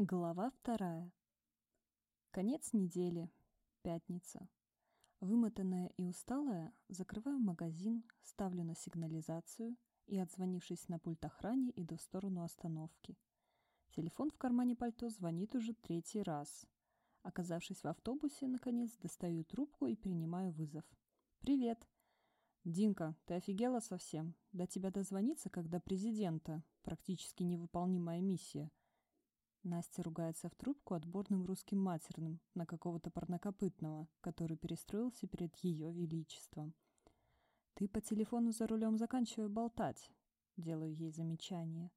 Глава вторая. Конец недели. Пятница. Вымотанная и усталая, закрываю магазин, ставлю на сигнализацию и, отзвонившись на пульт охране, иду в сторону остановки. Телефон в кармане пальто звонит уже третий раз. Оказавшись в автобусе, наконец достаю трубку и принимаю вызов. «Привет!» «Динка, ты офигела совсем? До тебя дозвониться, когда президента. Практически невыполнимая миссия». Настя ругается в трубку отборным русским матерным на какого-то парнокопытного, который перестроился перед ее величеством. «Ты по телефону за рулем заканчивай болтать», — делаю ей замечание.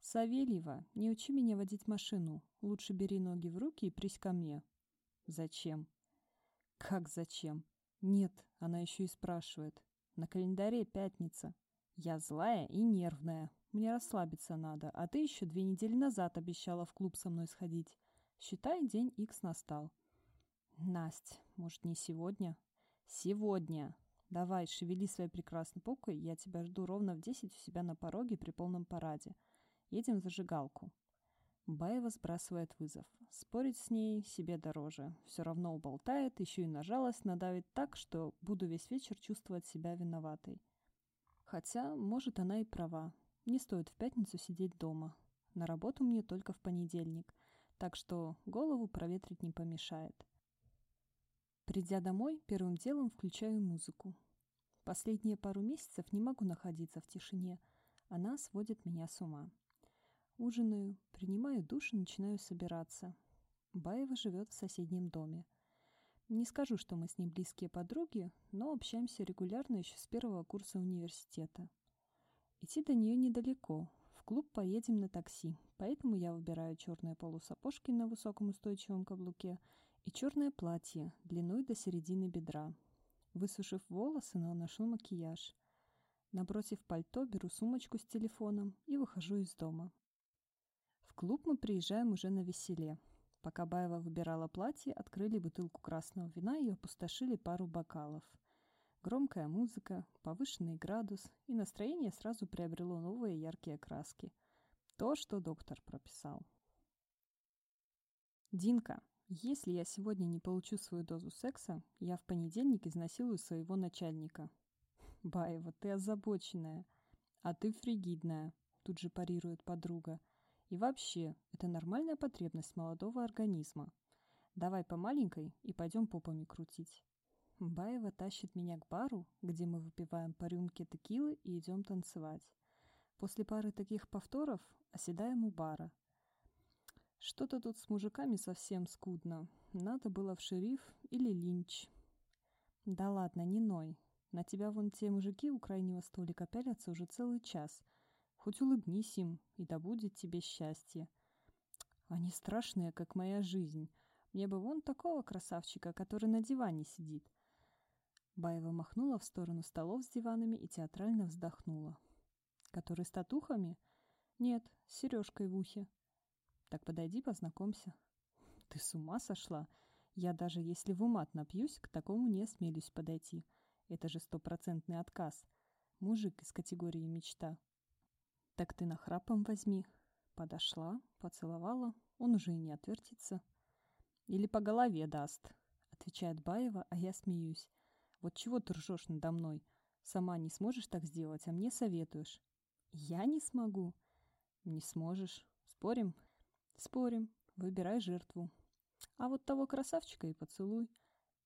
«Савельева, не учи меня водить машину. Лучше бери ноги в руки и прись ко мне». «Зачем?» «Как зачем?» «Нет», — она еще и спрашивает. «На календаре пятница. Я злая и нервная. Мне расслабиться надо, а ты еще две недели назад обещала в клуб со мной сходить. Считай, день Икс настал. Насть, может, не сегодня? Сегодня. Давай, шевели своей прекрасной попкой, я тебя жду ровно в десять у себя на пороге при полном параде. Едем в зажигалку. Баева сбрасывает вызов. Спорить с ней себе дороже. Все равно уболтает, еще и на жалость надавит так, что буду весь вечер чувствовать себя виноватой. Хотя, может, она и права. Не стоит в пятницу сидеть дома. На работу мне только в понедельник, так что голову проветрить не помешает. Придя домой, первым делом включаю музыку. Последние пару месяцев не могу находиться в тишине. Она сводит меня с ума. Ужинаю, принимаю душ и начинаю собираться. Баева живет в соседнем доме. Не скажу, что мы с ней близкие подруги, но общаемся регулярно еще с первого курса университета. Идти до нее недалеко. В клуб поедем на такси, поэтому я выбираю черные полусапожки на высоком устойчивом каблуке и черное платье длиной до середины бедра. Высушив волосы, наношу макияж. Набросив пальто, беру сумочку с телефоном и выхожу из дома. В клуб мы приезжаем уже на веселе. Пока Баева выбирала платье, открыли бутылку красного вина и опустошили пару бокалов. Громкая музыка, повышенный градус, и настроение сразу приобрело новые яркие краски. То, что доктор прописал. «Динка, если я сегодня не получу свою дозу секса, я в понедельник изнасилую своего начальника». «Баева, ты озабоченная, а ты фригидная», — тут же парирует подруга. «И вообще, это нормальная потребность молодого организма. Давай по маленькой и пойдем попами крутить». Баева тащит меня к бару, где мы выпиваем по рюмке текилы и идем танцевать. После пары таких повторов оседаем у бара. Что-то тут с мужиками совсем скудно. Надо было в шериф или линч. Да ладно, не ной. На тебя вон те мужики у крайнего столика пялятся уже целый час. Хоть улыбнись им, и да будет тебе счастье. Они страшные, как моя жизнь. Мне бы вон такого красавчика, который на диване сидит. Баева махнула в сторону столов с диванами и театрально вздохнула. «Который с татухами?» «Нет, с сережкой в ухе». «Так подойди, познакомься». «Ты с ума сошла? Я даже если в умат напьюсь, к такому не осмелюсь подойти. Это же стопроцентный отказ. Мужик из категории мечта». «Так ты нахрапом возьми». Подошла, поцеловала, он уже и не отвертится. «Или по голове даст», — отвечает Баева, а я смеюсь. Вот чего ты ржешь надо мной? Сама не сможешь так сделать, а мне советуешь. Я не смогу. Не сможешь. Спорим? Спорим. Выбирай жертву. А вот того красавчика и поцелуй.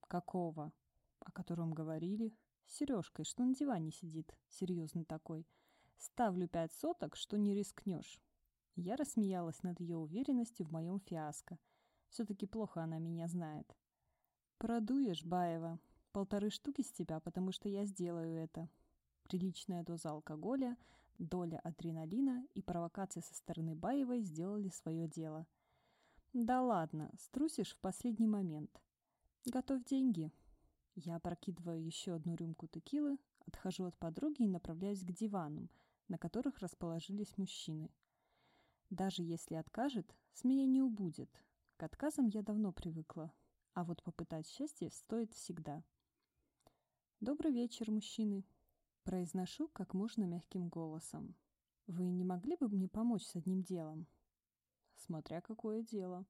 Какого? О котором говорили. С Сережкой, что на диване сидит. Серьезный такой. Ставлю пять соток, что не рискнешь. Я рассмеялась над ее уверенностью в моем фиаско. Все-таки плохо она меня знает. «Продуешь, Баева», Полторы штуки с тебя, потому что я сделаю это. Приличная доза алкоголя, доля адреналина и провокация со стороны Баевой сделали свое дело. Да ладно, струсишь в последний момент. Готовь деньги. Я опрокидываю еще одну рюмку текилы, отхожу от подруги и направляюсь к диванам, на которых расположились мужчины. Даже если откажет, с меня не убудет. К отказам я давно привыкла, а вот попытать счастье стоит всегда. «Добрый вечер, мужчины!» Произношу как можно мягким голосом. «Вы не могли бы мне помочь с одним делом?» Смотря какое дело.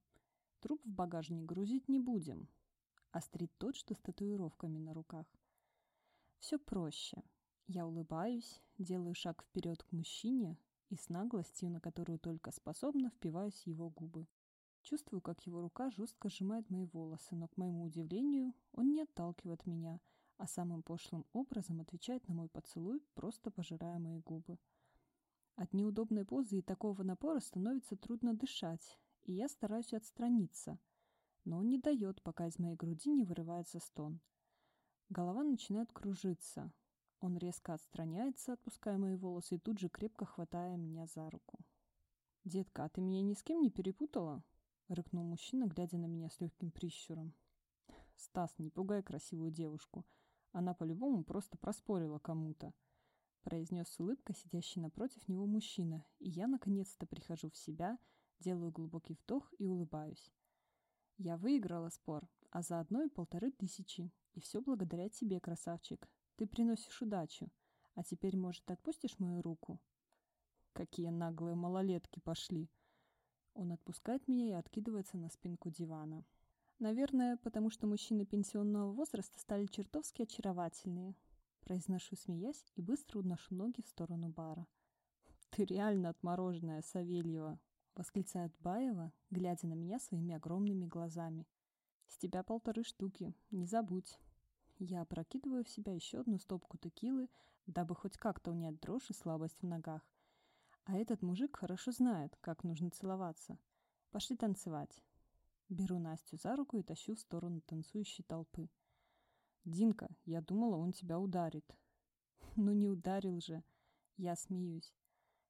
Труп в багажник грузить не будем. Острит тот, что с татуировками на руках. Все проще. Я улыбаюсь, делаю шаг вперед к мужчине и с наглостью, на которую только способна, впиваюсь в его губы. Чувствую, как его рука жестко сжимает мои волосы, но, к моему удивлению, он не отталкивает меня, а самым пошлым образом отвечает на мой поцелуй, просто пожирая мои губы. От неудобной позы и такого напора становится трудно дышать, и я стараюсь отстраниться, но он не дает, пока из моей груди не вырывается стон. Голова начинает кружиться. Он резко отстраняется, отпуская мои волосы, и тут же крепко хватая меня за руку. «Детка, а ты меня ни с кем не перепутала?» — рыкнул мужчина, глядя на меня с легким прищуром. «Стас, не пугай красивую девушку. Она по-любому просто проспорила кому-то», — произнес с улыбкой сидящий напротив него мужчина, и я наконец-то прихожу в себя, делаю глубокий вдох и улыбаюсь. «Я выиграла спор, а заодно и полторы тысячи, и все благодаря тебе, красавчик. Ты приносишь удачу. А теперь, может, отпустишь мою руку?» «Какие наглые малолетки пошли!» Он отпускает меня и откидывается на спинку дивана. Наверное, потому что мужчины пенсионного возраста стали чертовски очаровательные. Произношу, смеясь, и быстро уношу ноги в сторону бара. «Ты реально отмороженная, Савельева!» — восклицает Баева, глядя на меня своими огромными глазами. «С тебя полторы штуки, не забудь». Я опрокидываю в себя еще одну стопку текилы, дабы хоть как-то унять дрожь и слабость в ногах. А этот мужик хорошо знает, как нужно целоваться. Пошли танцевать. Беру Настю за руку и тащу в сторону танцующей толпы. «Динка, я думала, он тебя ударит». «Ну не ударил же». Я смеюсь.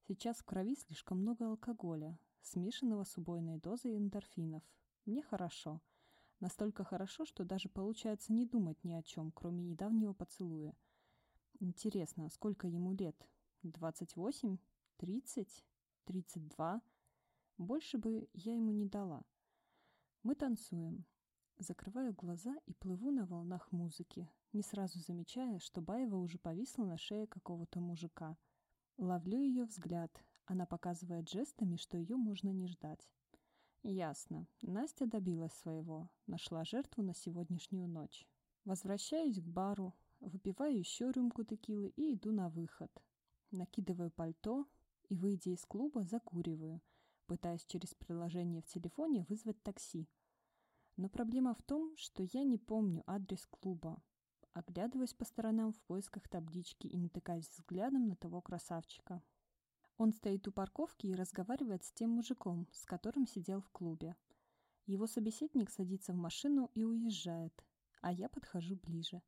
Сейчас в крови слишком много алкоголя, смешанного с убойной дозой эндорфинов. Мне хорошо. Настолько хорошо, что даже получается не думать ни о чем, кроме недавнего поцелуя. Интересно, сколько ему лет? Двадцать восемь? Тридцать? Тридцать два? Больше бы я ему не дала. Мы танцуем. Закрываю глаза и плыву на волнах музыки, не сразу замечая, что Баева уже повисла на шее какого-то мужика. Ловлю ее взгляд. Она показывает жестами, что ее можно не ждать. Ясно. Настя добилась своего. Нашла жертву на сегодняшнюю ночь. Возвращаюсь к бару, выпиваю еще рюмку текилы и иду на выход. Накидываю пальто и, выйдя из клуба, закуриваю – пытаясь через приложение в телефоне вызвать такси. Но проблема в том, что я не помню адрес клуба. Оглядываясь по сторонам в поисках таблички и натыкаюсь взглядом на того красавчика. Он стоит у парковки и разговаривает с тем мужиком, с которым сидел в клубе. Его собеседник садится в машину и уезжает, а я подхожу ближе.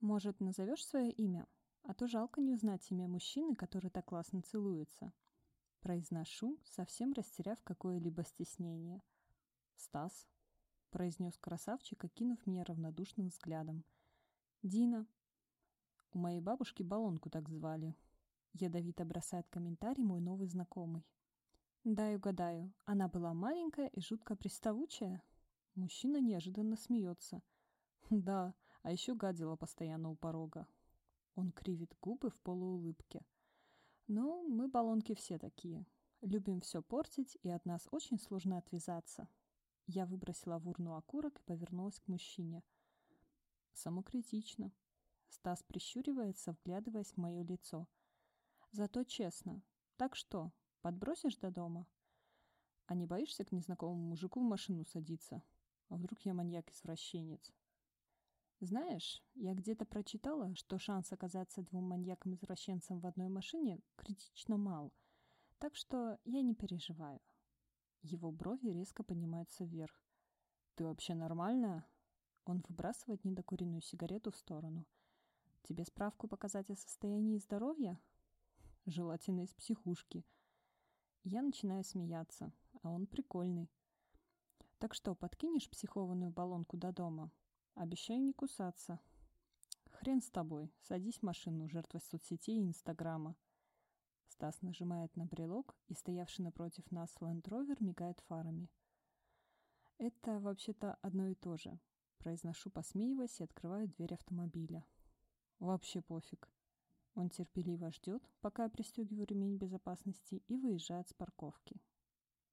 «Может, назовешь свое имя? А то жалко не узнать имя мужчины, который так классно целуется», Произношу, совсем растеряв какое-либо стеснение. «Стас», — произнес красавчик, окинув меня равнодушным взглядом. «Дина». У моей бабушки баллонку так звали. Ядовито бросает комментарий мой новый знакомый. «Дай угадаю, она была маленькая и жутко приставучая?» Мужчина неожиданно смеется. «Да, а еще гадила постоянно у порога». Он кривит губы в полуулыбке. Ну, мы баллонки все такие. Любим все портить, и от нас очень сложно отвязаться. Я выбросила в урну окурок и повернулась к мужчине. Самокритично. Стас прищуривается, вглядываясь в мое лицо. Зато честно. Так что, подбросишь до дома? А не боишься к незнакомому мужику в машину садиться? А вдруг я маньяк-извращенец? Знаешь, я где-то прочитала, что шанс оказаться двум маньяком-извращенцем в одной машине критично мал, так что я не переживаю. Его брови резко поднимаются вверх. «Ты вообще нормальная?» Он выбрасывает недокуренную сигарету в сторону. «Тебе справку показать о состоянии здоровья?» «Желательно из психушки». Я начинаю смеяться, а он прикольный. «Так что, подкинешь психованную баллонку до дома?» Обещаю не кусаться. Хрен с тобой. Садись в машину, жертва соцсетей и Инстаграма. Стас нажимает на брелок, и стоявший напротив нас Лэнд-Ровер мигает фарами. Это вообще-то одно и то же. Произношу, посмеиваясь, и открываю дверь автомобиля. Вообще пофиг. Он терпеливо ждет, пока я пристегиваю ремень безопасности и выезжает с парковки.